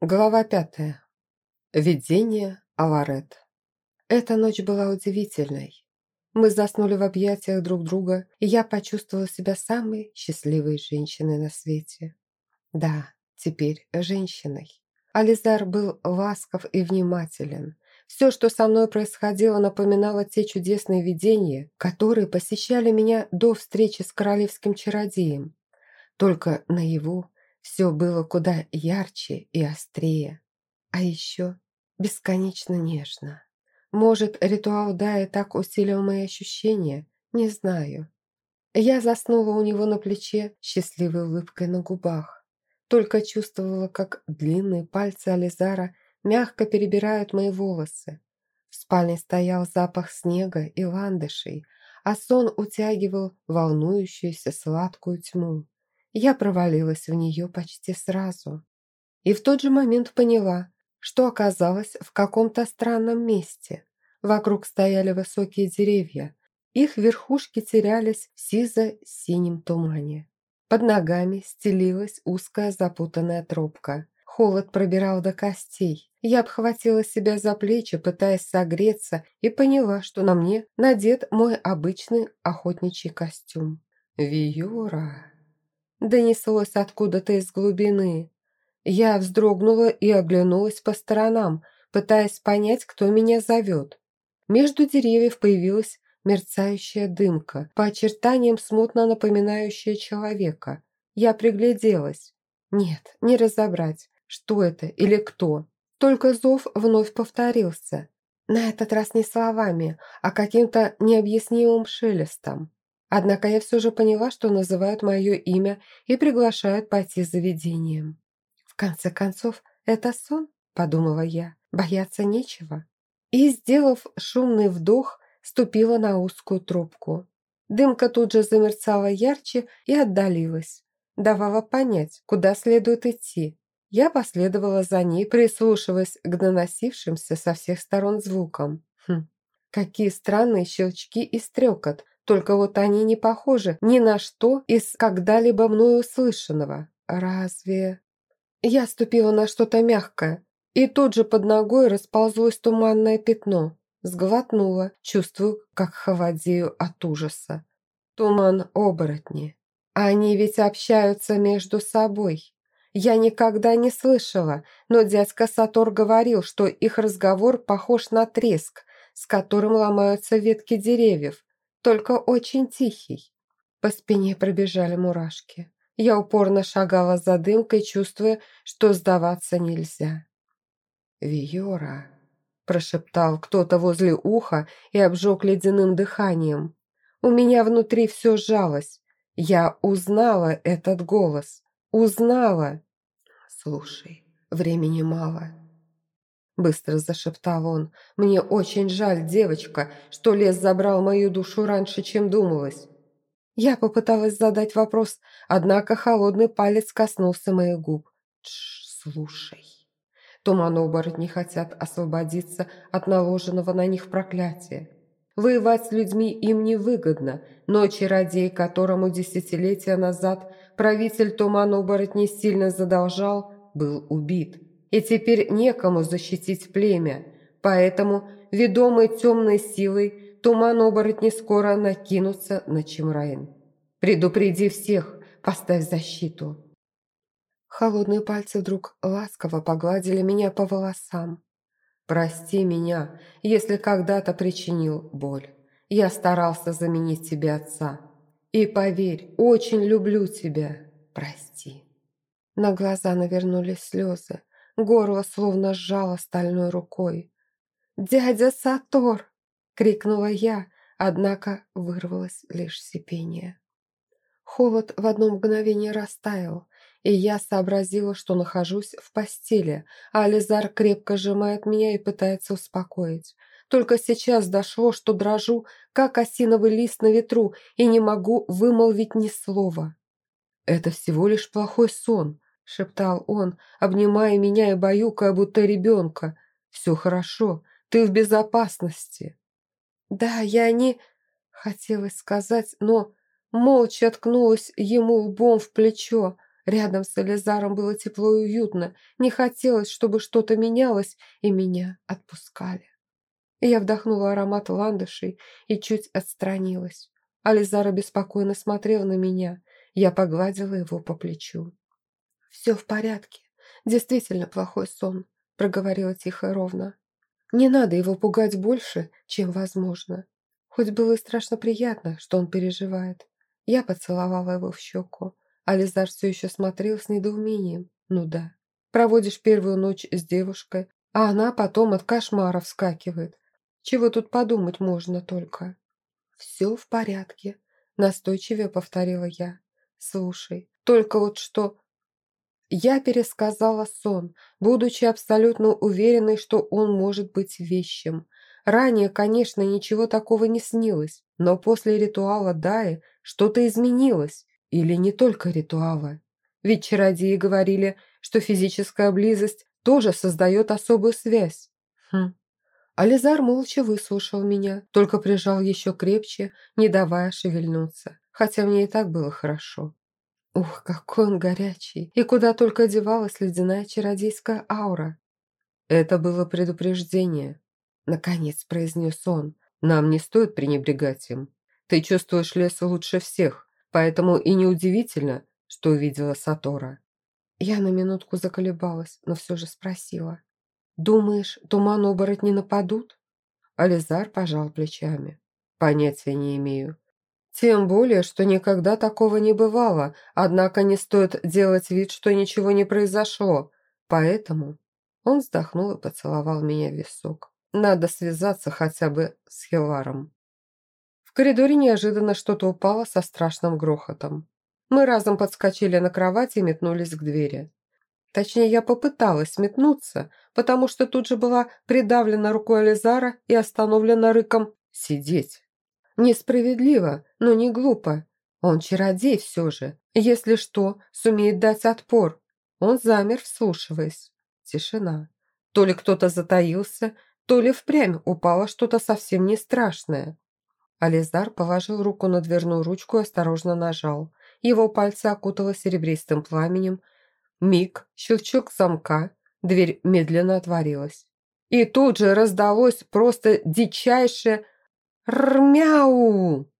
Глава пятая. Видение Аварет. Эта ночь была удивительной. Мы заснули в объятиях друг друга, и я почувствовала себя самой счастливой женщиной на свете. Да, теперь женщиной. Ализар был ласков и внимателен. Все, что со мной происходило, напоминало те чудесные видения, которые посещали меня до встречи с королевским чародеем. Только наяву все было куда ярче и острее. А еще бесконечно нежно. Может, ритуал Дая так усилил мои ощущения? Не знаю. Я заснула у него на плече, счастливой улыбкой на губах. Только чувствовала, как длинные пальцы Ализара мягко перебирают мои волосы. В спальне стоял запах снега и ландышей, а сон утягивал волнующуюся сладкую тьму. Я провалилась в нее почти сразу. И в тот же момент поняла, что оказалась в каком-то странном месте. Вокруг стояли высокие деревья. Их верхушки терялись в сизо-синем тумане. Под ногами стелилась узкая запутанная тропка. Холод пробирал до костей. Я обхватила себя за плечи, пытаясь согреться, и поняла, что на мне надет мой обычный охотничий костюм. «Виора!» Донеслось откуда-то из глубины. Я вздрогнула и оглянулась по сторонам, пытаясь понять, кто меня зовет. Между деревьев появилась мерцающая дымка, по очертаниям смутно напоминающая человека. Я пригляделась. Нет, не разобрать, что это или кто. Только зов вновь повторился. На этот раз не словами, а каким-то необъяснимым шелестом. Однако я все же поняла, что называют мое имя и приглашают пойти за видением. В конце концов, это сон, подумала я, бояться нечего. И, сделав шумный вдох, ступила на узкую трубку. Дымка тут же замерцала ярче и отдалилась, давала понять, куда следует идти. Я последовала за ней, прислушиваясь к доносившимся со всех сторон звукам. Хм, какие странные щелчки и стрекот, только вот они не похожи ни на что из когда-либо мною услышанного. Разве... Я ступила на что-то мягкое, и тут же под ногой расползлось туманное пятно. Сглотнула, чувствую, как холодею от ужаса. Туман оборотни. Они ведь общаются между собой. Я никогда не слышала, но дядька Сатор говорил, что их разговор похож на треск, с которым ломаются ветки деревьев, только очень тихий. По спине пробежали мурашки. Я упорно шагала за дымкой, чувствуя, что сдаваться нельзя. «Виора», – прошептал кто-то возле уха и обжег ледяным дыханием. У меня внутри все сжалось. Я узнала этот голос. Узнала. «Слушай, времени мало. Быстро зашептал он. «Мне очень жаль, девочка, что лес забрал мою душу раньше, чем думалось». Я попыталась задать вопрос, однако холодный палец коснулся моих губ. «Тш, слушай». Туман-оборотни хотят освободиться от наложенного на них проклятия. Воевать с людьми им невыгодно, но чародей, которому десятилетия назад правитель туман-оборотней сильно задолжал, был убит и теперь некому защитить племя, поэтому, ведомый темной силой, туман оборотни скоро накинутся на Чимраин. Предупреди всех, поставь защиту. Холодные пальцы вдруг ласково погладили меня по волосам. «Прости меня, если когда-то причинил боль. Я старался заменить тебе отца. И поверь, очень люблю тебя. Прости». На глаза навернулись слезы. Горло словно сжало стальной рукой. «Дядя Сатор!» — крикнула я, однако вырвалось лишь сипение. Холод в одно мгновение растаял, и я сообразила, что нахожусь в постели, а Ализар крепко сжимает меня и пытается успокоить. Только сейчас дошло, что дрожу, как осиновый лист на ветру, и не могу вымолвить ни слова. «Это всего лишь плохой сон», шептал он, обнимая меня и баюкая, будто ребенка. «Все хорошо, ты в безопасности». «Да, я не...» Хотелось сказать, но молча ткнулась ему лбом в плечо. Рядом с Элизаром было тепло и уютно. Не хотелось, чтобы что-то менялось, и меня отпускали. Я вдохнула аромат ландышей и чуть отстранилась. Ализара беспокойно смотрел на меня. Я погладила его по плечу. «Все в порядке. Действительно плохой сон», — проговорила тихо и ровно. «Не надо его пугать больше, чем возможно. Хоть было и страшно приятно, что он переживает. Я поцеловала его в щеку. Ализар все еще смотрел с недоумением. Ну да. Проводишь первую ночь с девушкой, а она потом от кошмара вскакивает. Чего тут подумать можно только? «Все в порядке», – настойчивее повторила я. «Слушай, только вот что я пересказала сон, будучи абсолютно уверенной, что он может быть вещим. Ранее, конечно, ничего такого не снилось, но после ритуала Даи что-то изменилось. Или не только ритуала. Ведь чародеи говорили, что физическая близость тоже создает особую связь. Хм. Ализар молча выслушал меня, только прижал еще крепче, не давая шевельнуться. Хотя мне и так было хорошо. Ух, какой он горячий! И куда только девалась ледяная чародейская аура. Это было предупреждение. Наконец произнес он. Нам не стоит пренебрегать им. Ты чувствуешь лес лучше всех, поэтому и неудивительно, что увидела Сатора. Я на минутку заколебалась, но все же спросила. «Думаешь, туман оборотни нападут?» Ализар пожал плечами. «Понятия не имею. Тем более, что никогда такого не бывало, однако не стоит делать вид, что ничего не произошло. Поэтому он вздохнул и поцеловал меня в висок. Надо связаться хотя бы с Хиларом. В коридоре неожиданно что-то упало со страшным грохотом. Мы разом подскочили на кровати и метнулись к двери. Точнее, я попыталась метнуться, потому что тут же была придавлена рукой Ализара и остановлена рыком «Сидеть!». Несправедливо, но не глупо. Он чародей все же. Если что, сумеет дать отпор. Он замер, вслушиваясь. Тишина. То ли кто-то затаился, то ли впрямь упало что-то совсем не страшное. Ализар положил руку на дверную ручку и осторожно нажал. Его пальцы окутало серебристым пламенем. Миг, щелчок замка, дверь медленно отворилась. И тут же раздалось просто дичайшее «Рмяу!»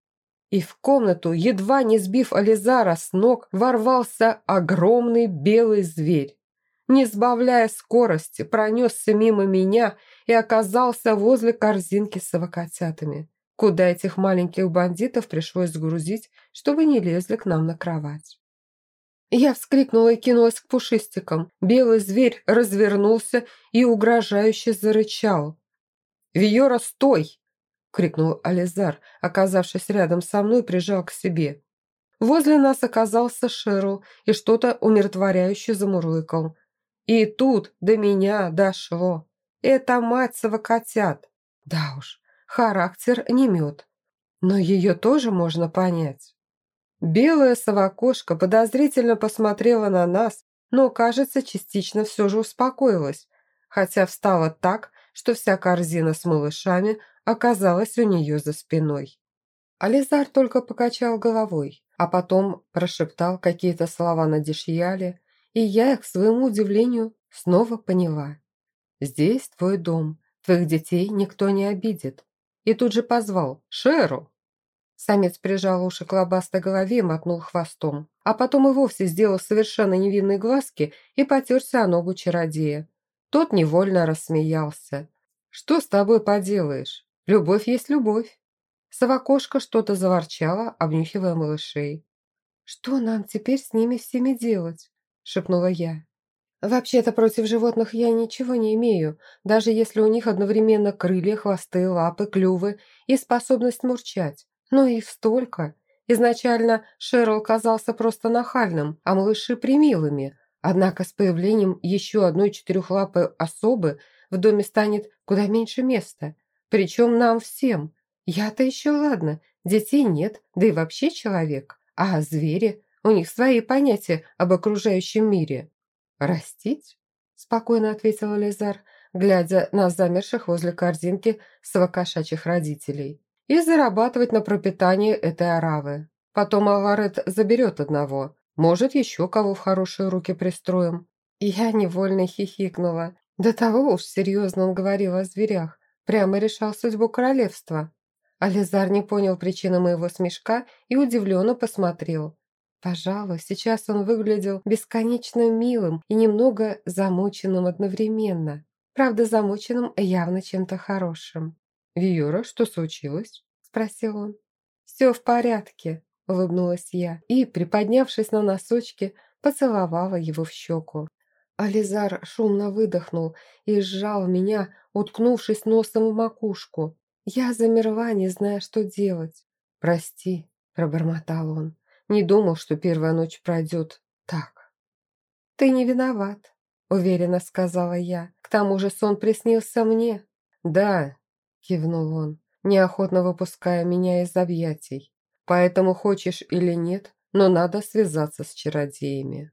И в комнату, едва не сбив Ализара с ног, ворвался огромный белый зверь. Не сбавляя скорости, пронесся мимо меня и оказался возле корзинки с авокотятами, куда этих маленьких бандитов пришлось сгрузить, чтобы не лезли к нам на кровать. Я вскрикнула и кинулась к пушистикам. Белый зверь развернулся и угрожающе зарычал. «Виора, стой!» – крикнул Ализар, оказавшись рядом со мной, прижал к себе. Возле нас оказался Шерл и что-то умиротворяюще замурлыкал. И тут до меня дошло. Это мать совокотят. Да уж, характер не мед. Но ее тоже можно понять. Белая совокошка подозрительно посмотрела на нас, но, кажется, частично все же успокоилась, хотя встала так, что вся корзина с малышами оказалась у нее за спиной. Ализар только покачал головой, а потом прошептал какие-то слова на дешьяле, и я их, к своему удивлению, снова поняла. «Здесь твой дом, твоих детей никто не обидит». И тут же позвал «Шеру!». Самец прижал уши к лобастой голове и мотнул хвостом, а потом и вовсе сделал совершенно невинные глазки и потерся о ногу чародея. Тот невольно рассмеялся. «Что с тобой поделаешь? Любовь есть любовь. Совокошка что-то заворчала, обнюхивая малышей. «Что нам теперь с ними всеми делать?» – шепнула я. «Вообще-то против животных я ничего не имею, даже если у них одновременно крылья, хвосты, лапы, клювы и способность мурчать. Но их столько. Изначально Шерл казался просто нахальным, а малыши примилыми. Однако с появлением еще одной четырехлапой особы в доме станет куда меньше места – причем нам всем. Я-то еще ладно, детей нет, да и вообще человек. А звери, у них свои понятия об окружающем мире. «Растить?» – спокойно ответил Лизар, глядя на замерших возле корзинки совокошачьих родителей. «И зарабатывать на пропитание этой оравы. Потом Аларет заберет одного. Может, еще кого в хорошие руки пристроим». Я невольно хихикнула. До того уж серьезно он говорил о зверях. Прямо решал судьбу королевства. Ализар не понял причины моего смешка и удивленно посмотрел. Пожалуй, сейчас он выглядел бесконечно милым и немного замученным одновременно. Правда, замученным явно чем-то хорошим. «Виора, что случилось?» – спросил он. «Все в порядке», – улыбнулась я и, приподнявшись на носочки, поцеловала его в щеку. Ализар шумно выдохнул и сжал меня, уткнувшись носом в макушку. Я замерла, не зная, что делать. «Прости», – пробормотал он. «Не думал, что первая ночь пройдет так». «Ты не виноват», – уверенно сказала я. «К тому же сон приснился мне». «Да», – кивнул он, неохотно выпуская меня из объятий. «Поэтому хочешь или нет, но надо связаться с чародеями».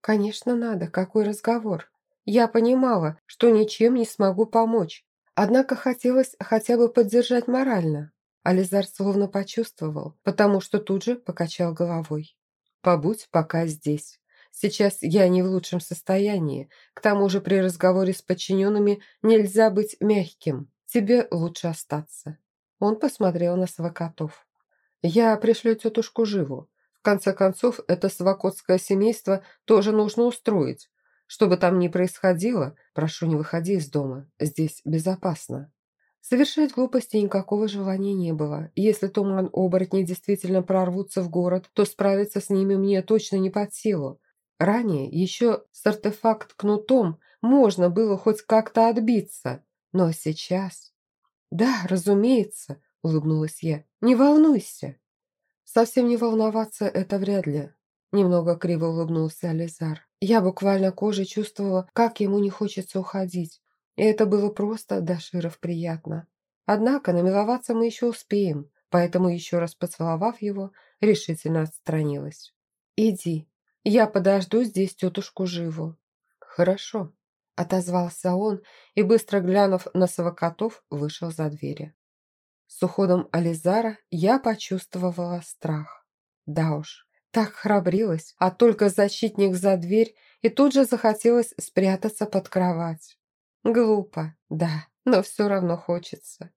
«Конечно надо, какой разговор?» Я понимала, что ничем не смогу помочь, однако хотелось хотя бы поддержать морально. Ализар словно почувствовал, потому что тут же покачал головой. «Побудь пока здесь. Сейчас я не в лучшем состоянии. К тому же при разговоре с подчиненными нельзя быть мягким. Тебе лучше остаться». Он посмотрел на свокотов. «Я пришлю тетушку Живу. Конце концов, это свокотское семейство тоже нужно устроить. Что бы там ни происходило, прошу, не выходи из дома. Здесь безопасно. Совершать глупости никакого желания не было. Если туман оборотней действительно прорвутся в город, то справиться с ними мне точно не под силу. Ранее еще с артефакт кнутом можно было хоть как-то отбиться. Но сейчас... «Да, разумеется», — улыбнулась я. «Не волнуйся». «Совсем не волноваться – это вряд ли», – немного криво улыбнулся Ализар. Я буквально кожей чувствовала, как ему не хочется уходить. И это было просто до широв приятно. Однако намиловаться мы еще успеем, поэтому еще раз поцеловав его, решительно отстранилась. «Иди, я подожду здесь тетушку Живу». «Хорошо», – отозвался он и, быстро глянув на совокотов, вышел за двери. С уходом Ализара я почувствовала страх. Да уж, так храбрилась, а только защитник за дверь, и тут же захотелось спрятаться под кровать. Глупо, да, но все равно хочется.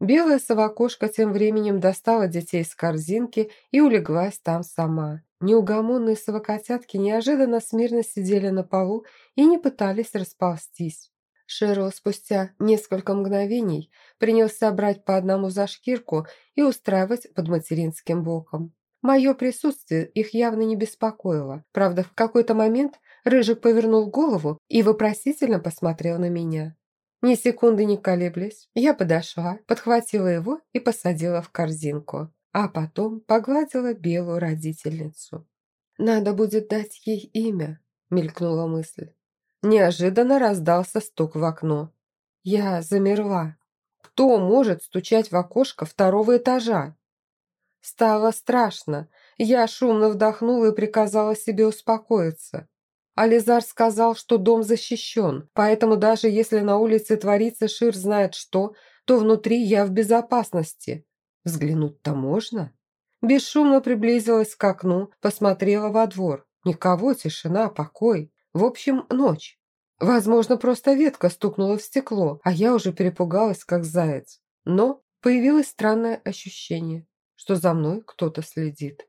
Белая совокошка тем временем достала детей из корзинки и улеглась там сама. Неугомонные совокотятки неожиданно смирно сидели на полу и не пытались расползтись. Шерл спустя несколько мгновений принялся брать по одному за шкирку и устраивать под материнским боком. Мое присутствие их явно не беспокоило. Правда, в какой-то момент Рыжик повернул голову и вопросительно посмотрел на меня. Ни секунды не колеблясь, я подошла, подхватила его и посадила в корзинку, а потом погладила белую родительницу. «Надо будет дать ей имя», – мелькнула мысль. Неожиданно раздался стук в окно. Я замерла. Кто может стучать в окошко второго этажа? Стало страшно. Я шумно вдохнула и приказала себе успокоиться. Ализар сказал, что дом защищен, поэтому даже если на улице творится шир знает что, то внутри я в безопасности. Взглянуть-то можно? Бесшумно приблизилась к окну, посмотрела во двор. Никого, тишина, покой. В общем, ночь. Возможно, просто ветка стукнула в стекло, а я уже перепугалась, как заяц. Но появилось странное ощущение, что за мной кто-то следит.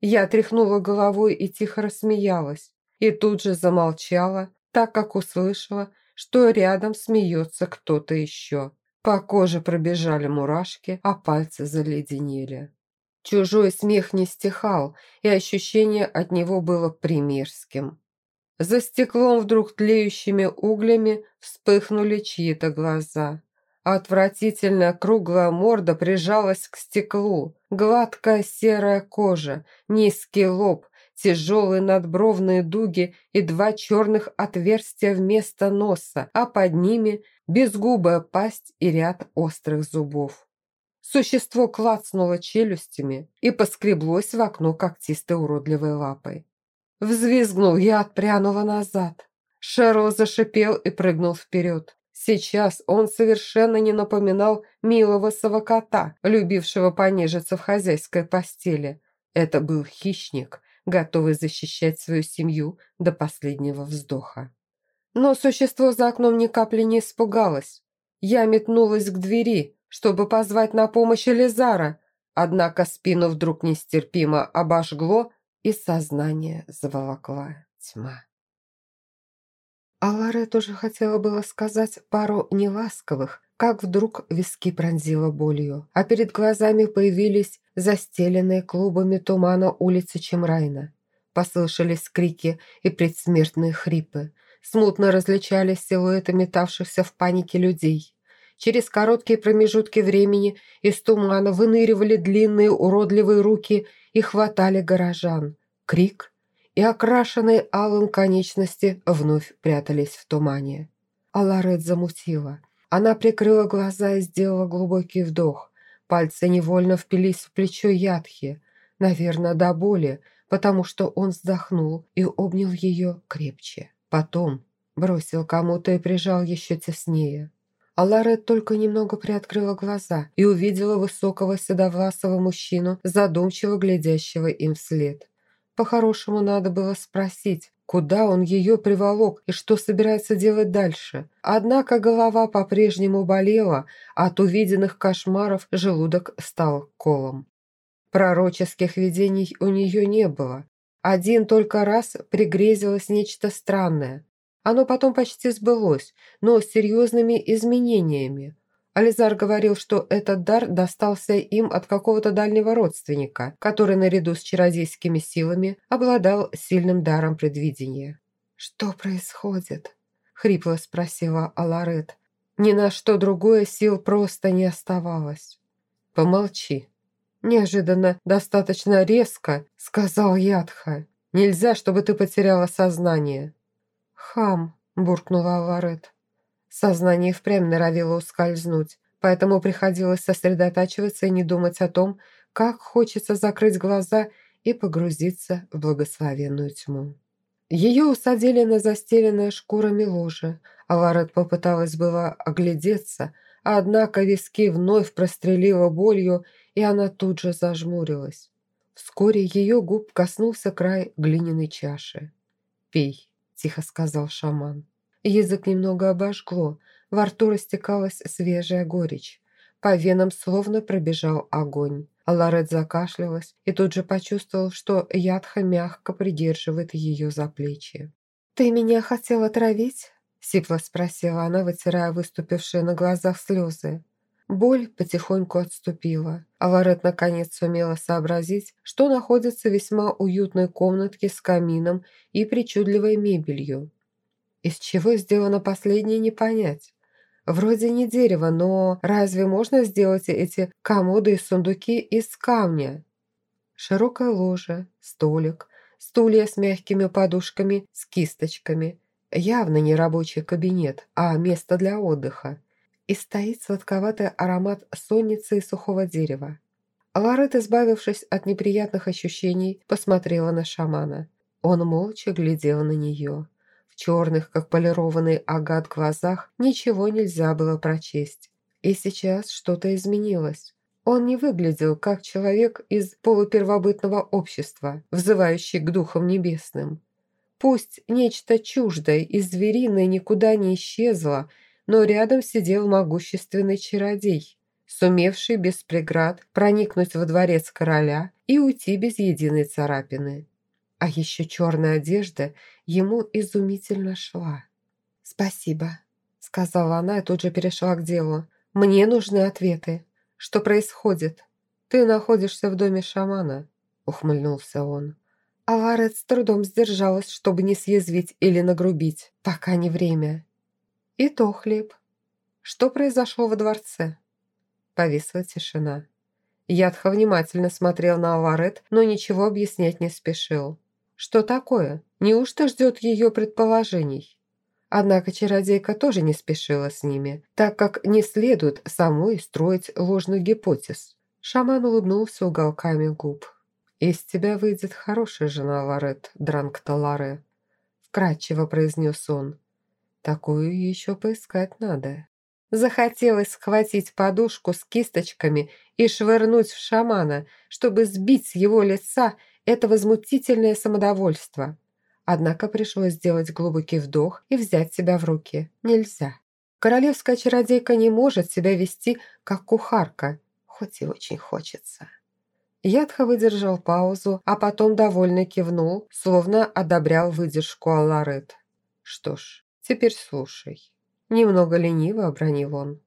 Я тряхнула головой и тихо рассмеялась, и тут же замолчала, так как услышала, что рядом смеется кто-то еще. По коже пробежали мурашки, а пальцы заледенели. Чужой смех не стихал, и ощущение от него было примерским. За стеклом вдруг тлеющими углями вспыхнули чьи-то глаза. Отвратительная круглая морда прижалась к стеклу. Гладкая серая кожа, низкий лоб, тяжелые надбровные дуги и два черных отверстия вместо носа, а под ними безгубая пасть и ряд острых зубов. Существо клацнуло челюстями и поскреблось в окно когтистой уродливой лапой. Взвизгнул, я отпрянула назад. Шерл зашипел и прыгнул вперед. Сейчас он совершенно не напоминал милого совокота, любившего понежиться в хозяйской постели. Это был хищник, готовый защищать свою семью до последнего вздоха. Но существо за окном ни капли не испугалось. Я метнулась к двери, чтобы позвать на помощь Элизара, однако спину вдруг нестерпимо обожгло, и сознание заволокла тьма. А тоже хотела было сказать пару неласковых, как вдруг виски пронзило болью, а перед глазами появились застеленные клубами тумана улицы Чемрайна. Послышались крики и предсмертные хрипы. Смутно различались силуэты метавшихся в панике людей. Через короткие промежутки времени из тумана выныривали длинные уродливые руки и хватали горожан. Крик и окрашенные алым конечности вновь прятались в тумане. Аларет замутила. Она прикрыла глаза и сделала глубокий вдох. Пальцы невольно впились в плечо Ядхи, наверное, до боли, потому что он вздохнул и обнял ее крепче. Потом бросил кому-то и прижал еще теснее. А Ларет только немного приоткрыла глаза и увидела высокого седовласого мужчину, задумчиво глядящего им вслед. По-хорошему надо было спросить, куда он ее приволок и что собирается делать дальше. Однако голова по-прежнему болела, а от увиденных кошмаров желудок стал колом. Пророческих видений у нее не было. Один только раз пригрезилось нечто странное. Оно потом почти сбылось, но с серьезными изменениями. Ализар говорил, что этот дар достался им от какого-то дальнего родственника, который наряду с чародейскими силами обладал сильным даром предвидения. «Что происходит?» – хрипло спросила Аларет. Ни на что другое сил просто не оставалось. «Помолчи». Неожиданно, достаточно резко, сказал Ядха. «Нельзя, чтобы ты потеряла сознание». «Хам!» – буркнула Аларет. Сознание впрямь норовило ускользнуть, поэтому приходилось сосредотачиваться и не думать о том, как хочется закрыть глаза и погрузиться в благословенную тьму. Ее усадили на застеленное шкурами ложе, а Ларет попыталась было оглядеться, однако виски вновь прострелила болью, и она тут же зажмурилась. Вскоре ее губ коснулся край глиняной чаши. «Пей», тихо сказал шаман. Язык немного обожгло, во рту растекалась свежая горечь. По венам словно пробежал огонь. Ларет закашлялась и тут же почувствовал, что Ядха мягко придерживает ее за плечи. «Ты меня хотела травить?» – сипло спросила она, вытирая выступившие на глазах слезы. Боль потихоньку отступила, а Лорет наконец сумела сообразить, что находится в весьма уютной комнатке с камином и причудливой мебелью. Из чего сделано последнее, не понять. Вроде не дерево, но разве можно сделать эти комоды и сундуки из камня? Широкое ложе, столик, стулья с мягкими подушками, с кисточками. Явно не рабочий кабинет, а место для отдыха и стоит сладковатый аромат сонницы и сухого дерева. Ларет, избавившись от неприятных ощущений, посмотрела на шамана. Он молча глядел на нее. В черных, как полированный агат глазах, ничего нельзя было прочесть. И сейчас что-то изменилось. Он не выглядел как человек из полупервобытного общества, взывающий к духам небесным. Пусть нечто чуждое и звериное никуда не исчезло, но рядом сидел могущественный чародей, сумевший без преград проникнуть во дворец короля и уйти без единой царапины. А еще черная одежда ему изумительно шла. «Спасибо», — сказала она и тут же перешла к делу. «Мне нужны ответы. Что происходит? Ты находишься в доме шамана», — ухмыльнулся он. Аларет с трудом сдержалась, чтобы не съязвить или нагрубить, пока не время. И то хлеб. Что произошло во дворце? Повисла тишина. Ядха внимательно смотрел на Аварет, но ничего объяснять не спешил. Что такое? Неужто ждет ее предположений? Однако чародейка тоже не спешила с ними, так как не следует самой строить ложных гипотез. Шаман улыбнулся уголками губ. «Из тебя выйдет хорошая жена, Ларет, Дранг-Таларе», вкратчиво произнес он. Такую еще поискать надо. Захотелось схватить подушку с кисточками и швырнуть в шамана, чтобы сбить с его лица это возмутительное самодовольство. Однако пришлось сделать глубокий вдох и взять себя в руки. Нельзя. Королевская чародейка не может себя вести, как кухарка, хоть и очень хочется. Ядха выдержал паузу, а потом довольно кивнул, словно одобрял выдержку Алларет. «Что ж, теперь слушай». Немного лениво обронил он.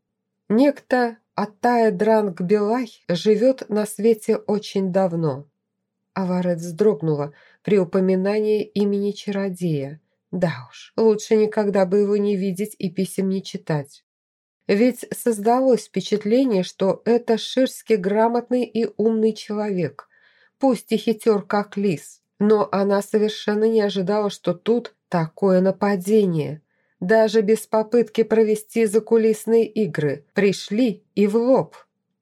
«Некто Атая Дранг Белай живет на свете очень давно». Аварет вздрогнула при упоминании имени чародея, да уж, лучше никогда бы его не видеть и писем не читать. Ведь создалось впечатление, что это ширский грамотный и умный человек, пусть и хитер, как лис, но она совершенно не ожидала, что тут такое нападение. Даже без попытки провести закулисные игры пришли и в лоб.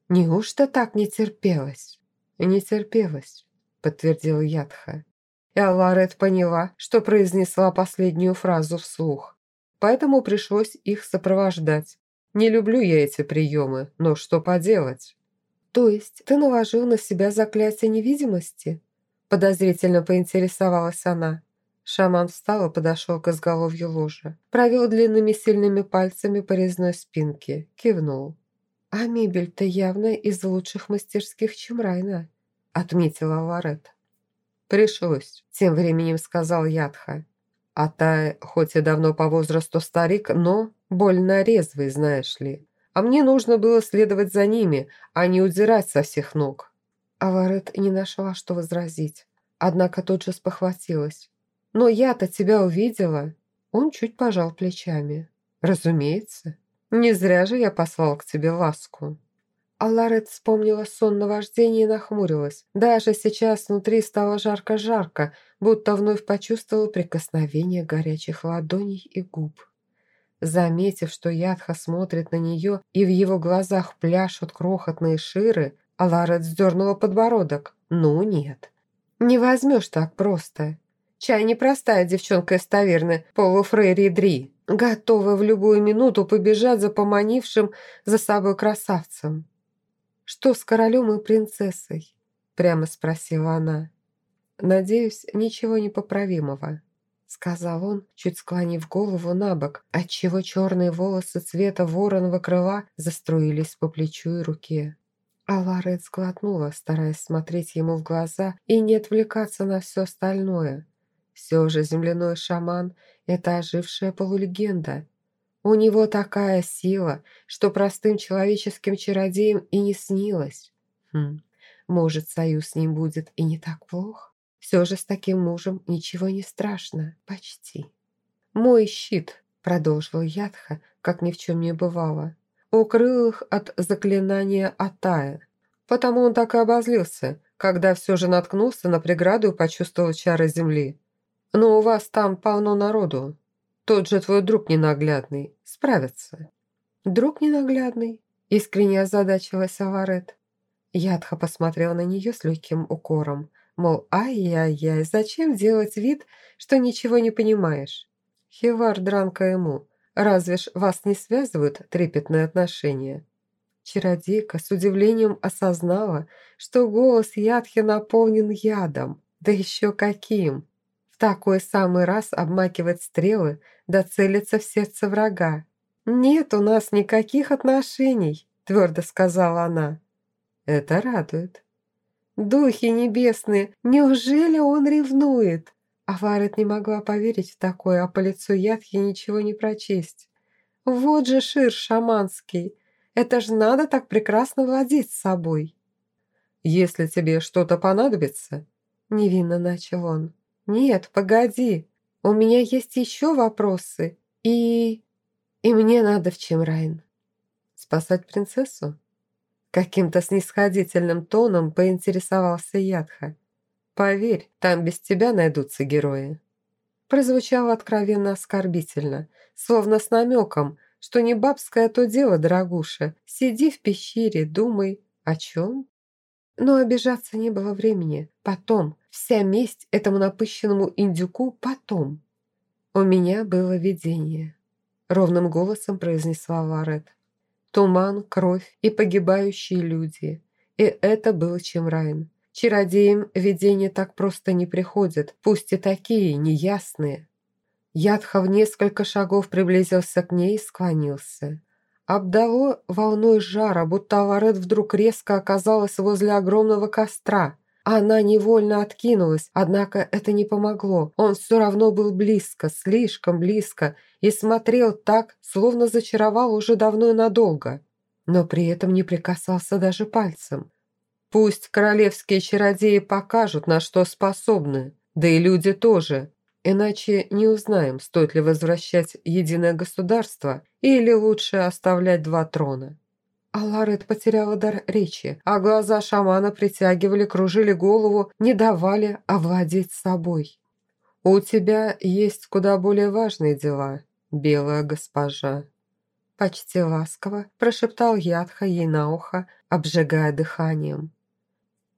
Неужто так не терпелось? Не терпелось, подтвердил Ядха. И Аларет поняла, что произнесла последнюю фразу вслух. Поэтому пришлось их сопровождать. Не люблю я эти приемы, но что поделать? То есть ты наложил на себя заклятие невидимости? Подозрительно поинтересовалась она. Шаман встал и подошел к изголовью ложа. Провел длинными сильными пальцами по резной спинке. Кивнул. «А мебель-то явно из лучших мастерских Чемрайна», отметила Ларет. «Пришлось», – тем временем сказал Ядха. «А та, хоть и давно по возрасту старик, но больно резвый, знаешь ли. А мне нужно было следовать за ними, а не удирать со всех ног». Аварет не нашла, что возразить. Однако тут же спохватилась. «Но я-то тебя увидела». Он чуть пожал плечами. «Разумеется. Не зря же я послал к тебе ласку». А вспомнила сон на вождение и нахмурилась. Даже сейчас внутри стало жарко-жарко, будто вновь почувствовала прикосновение горячих ладоней и губ. Заметив, что Ядха смотрит на нее и в его глазах пляшут крохотные ширы, Аларет вздернула подбородок. «Ну нет, не возьмешь так просто. Чай непростая девчонка из таверны, полуфрейри Дри, готовая в любую минуту побежать за поманившим за собой красавцем». «Что с королем и принцессой?» – прямо спросила она. «Надеюсь, ничего непоправимого», – сказал он, чуть склонив голову на бок, отчего черные волосы цвета вороного крыла заструились по плечу и руке. А Ларет сглотнула, стараясь смотреть ему в глаза и не отвлекаться на все остальное. Все же земляной шаман – это ожившая полулегенда, у него такая сила, что простым человеческим чародеям и не снилось. Хм, может, союз с ним будет и не так плохо? Все же с таким мужем ничего не страшно, почти. «Мой щит», — продолжил Ядха, как ни в чем не бывало, укрыл их от заклинания Атая. Потому он так и обозлился, когда все же наткнулся на преграду и почувствовал чары земли. «Но у вас там полно народу, тот же твой друг ненаглядный справится». «Друг ненаглядный?» – искренне озадачилась Аварет. Ядха посмотрел на нее с легким укором, мол, ай-яй-яй, зачем делать вид, что ничего не понимаешь? Хивар дранка ему, разве ж вас не связывают трепетные отношения? Чародейка с удивлением осознала, что голос Ядхи наполнен ядом, да еще каким! В такой самый раз обмакивать стрелы да целиться в сердце врага. «Нет у нас никаких отношений», – твердо сказала она. «Это радует». «Духи небесные, неужели он ревнует?» Аварет не могла поверить в такое, а по лицу Ядхи ничего не прочесть. «Вот же шир шаманский! Это ж надо так прекрасно владеть собой!» «Если тебе что-то понадобится...» Невинно начал он. «Нет, погоди, у меня есть еще вопросы, и... и мне надо в Чемрайн». «Спасать принцессу?» Каким-то снисходительным тоном поинтересовался Ядха. «Поверь, там без тебя найдутся герои». Прозвучало откровенно оскорбительно, словно с намеком, что не бабское то дело, дорогуша. Сиди в пещере, думай. О чем? Но обижаться не было времени. Потом, Вся месть этому напыщенному индюку потом. У меня было видение. Ровным голосом произнесла Ларет. Туман, кровь и погибающие люди. И это был Чемрайн. Чародеям видения так просто не приходят, пусть и такие, неясные. Ядха в несколько шагов приблизился к ней и склонился. Обдало волной жара, будто Аварет вдруг резко оказалась возле огромного костра. Она невольно откинулась, однако это не помогло. Он все равно был близко, слишком близко, и смотрел так, словно зачаровал уже давно и надолго. Но при этом не прикасался даже пальцем. Пусть королевские чародеи покажут, на что способны, да и люди тоже. Иначе не узнаем, стоит ли возвращать единое государство или лучше оставлять два трона. А Ларет потеряла дар речи, а глаза шамана притягивали, кружили голову, не давали овладеть собой. «У тебя есть куда более важные дела, белая госпожа», почти ласково прошептал Ядха ей на ухо, обжигая дыханием.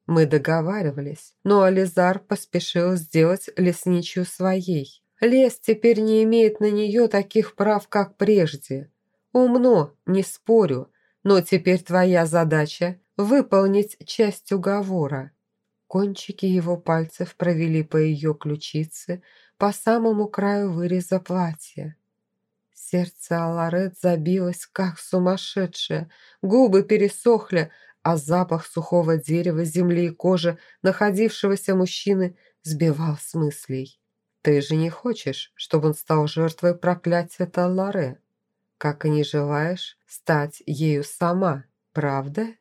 Мы договаривались, но Ализар поспешил сделать лесничью своей. Лес теперь не имеет на нее таких прав, как прежде. Умно, не спорю, но теперь твоя задача – выполнить часть уговора. Кончики его пальцев провели по ее ключице, по самому краю выреза платья. Сердце Аларет забилось, как сумасшедшее, губы пересохли, а запах сухого дерева, земли и кожи находившегося мужчины сбивал с мыслей. «Ты же не хочешь, чтобы он стал жертвой проклятия Талларе, как и не желаешь стать ею сама, правда?»